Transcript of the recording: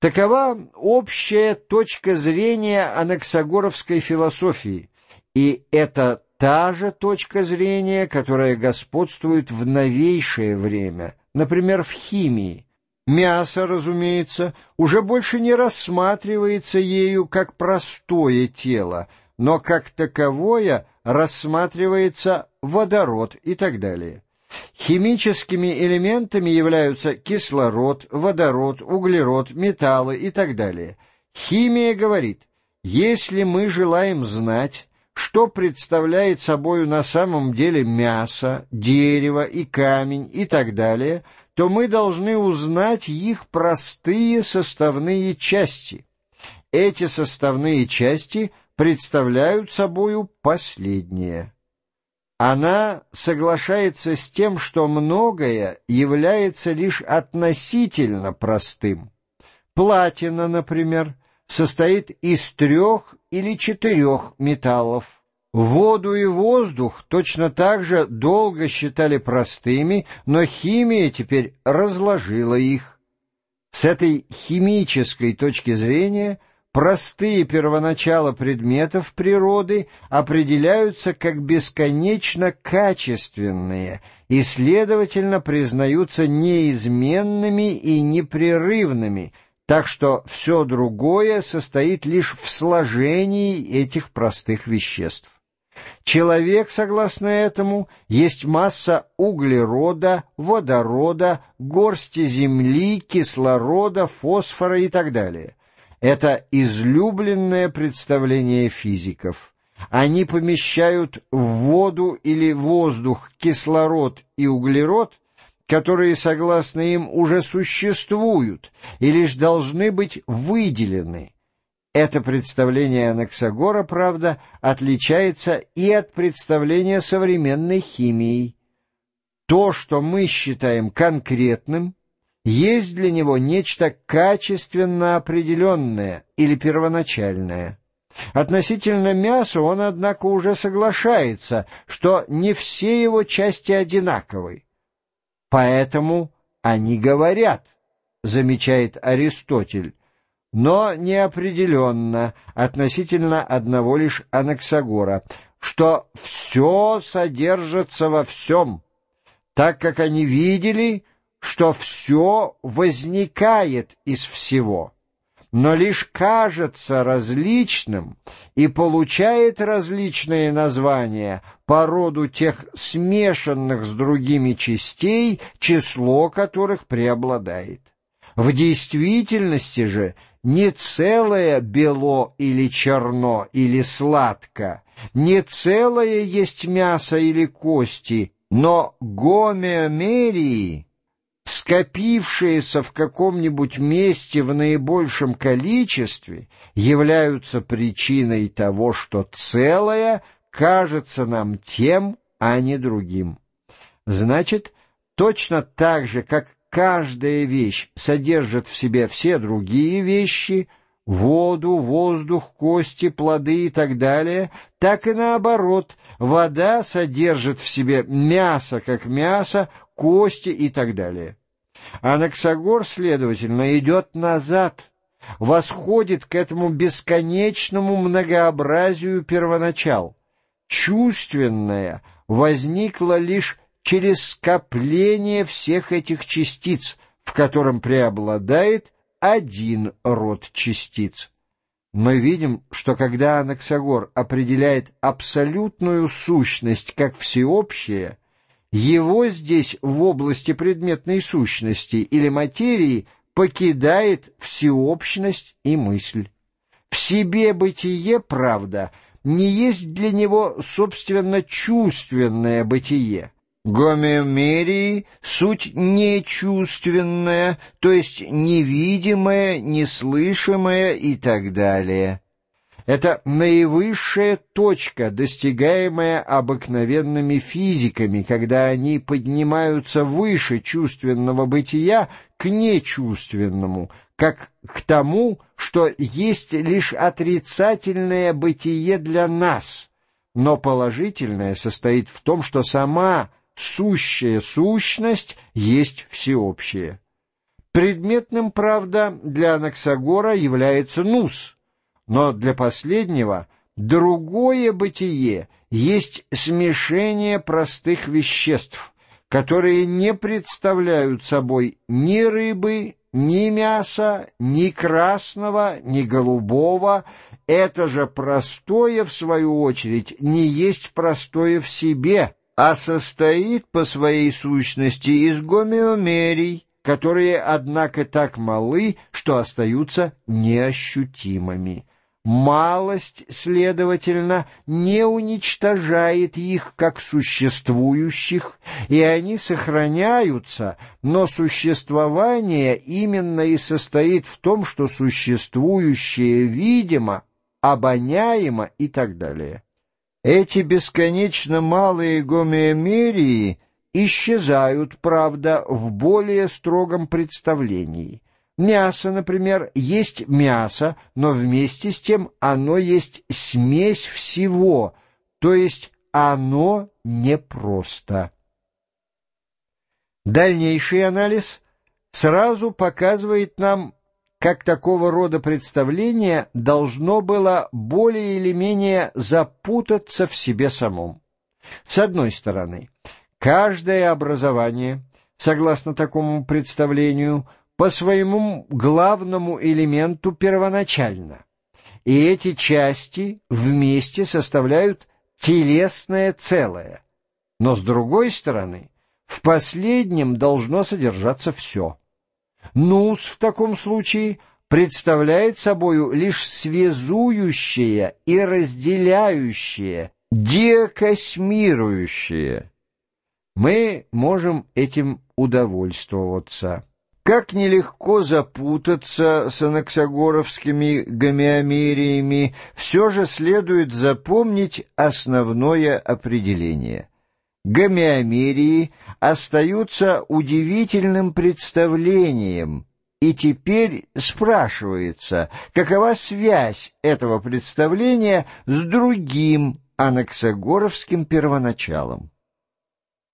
Такова общая точка зрения анаксагоровской философии, и это та же точка зрения, которая господствует в новейшее время, например, в химии. Мясо, разумеется, уже больше не рассматривается ею как простое тело, но как таковое рассматривается водород и так далее. Химическими элементами являются кислород, водород, углерод, металлы и так далее. Химия говорит, если мы желаем знать, что представляет собою на самом деле мясо, дерево и камень и так далее, то мы должны узнать их простые составные части. Эти составные части представляют собою последнее. Она соглашается с тем, что многое является лишь относительно простым. Платина, например, состоит из трех или четырех металлов. Воду и воздух точно так же долго считали простыми, но химия теперь разложила их. С этой химической точки зрения – простые первоначала предметов природы определяются как бесконечно качественные и, следовательно, признаются неизменными и непрерывными, так что все другое состоит лишь в сложении этих простых веществ. Человек, согласно этому, есть масса углерода, водорода, горсти земли, кислорода, фосфора и так далее. Это излюбленное представление физиков. Они помещают в воду или воздух кислород и углерод, которые, согласно им, уже существуют и лишь должны быть выделены. Это представление Анаксагора, правда, отличается и от представления современной химии. То, что мы считаем конкретным, есть для него нечто качественно определенное или первоначальное. Относительно мяса он, однако, уже соглашается, что не все его части одинаковы. Поэтому они говорят, замечает Аристотель, но неопределенно относительно одного лишь Анаксагора, что все содержится во всем, так как они видели, что все возникает из всего, но лишь кажется различным и получает различные названия по роду тех смешанных с другими частей, число которых преобладает. В действительности же не целое бело или черно или сладко, не целое есть мясо или кости, но гомеомерии — скопившиеся в каком-нибудь месте в наибольшем количестве, являются причиной того, что целое кажется нам тем, а не другим. Значит, точно так же, как каждая вещь содержит в себе все другие вещи — воду, воздух, кости, плоды и так далее, так и наоборот, вода содержит в себе мясо как мясо, кости и так далее. Анаксагор, следовательно, идет назад, восходит к этому бесконечному многообразию первоначал. Чувственное возникло лишь через скопление всех этих частиц, в котором преобладает один род частиц. Мы видим, что когда Анаксагор определяет абсолютную сущность как всеобщее, его здесь в области предметной сущности или материи покидает всеобщность и мысль. В себе бытие, правда, не есть для него, собственно, чувственное бытие. Гомеомерии — суть нечувственная, то есть невидимая, неслышимая и так далее. Это наивысшая точка, достигаемая обыкновенными физиками, когда они поднимаются выше чувственного бытия к нечувственному, как к тому, что есть лишь отрицательное бытие для нас, но положительное состоит в том, что сама сущая сущность есть всеобщее. Предметным, правда, для Анаксагора является нус, но для последнего другое бытие есть смешение простых веществ, которые не представляют собой ни рыбы, ни мяса, ни красного, ни голубого. Это же простое, в свою очередь, не есть простое в себе, а состоит по своей сущности из гомеомерий, которые, однако, так малы, что остаются неощутимыми. Малость, следовательно, не уничтожает их как существующих, и они сохраняются, но существование именно и состоит в том, что существующее видимо, обоняемо и так далее. Эти бесконечно малые гомеомерии исчезают, правда, в более строгом представлении – Мясо, например, есть мясо, но вместе с тем оно есть смесь всего, то есть оно непросто. Дальнейший анализ сразу показывает нам, как такого рода представление должно было более или менее запутаться в себе самом. С одной стороны, каждое образование, согласно такому представлению, по своему главному элементу первоначально, и эти части вместе составляют телесное целое. Но с другой стороны, в последнем должно содержаться все. Нус в таком случае представляет собою лишь связующее и разделяющее, диакосмирующее. Мы можем этим удовольствоваться. Как нелегко запутаться с анаксагоровскими гомеомериями, все же следует запомнить основное определение. Гомеомерии остаются удивительным представлением, и теперь спрашивается, какова связь этого представления с другим анаксагоровским первоначалом.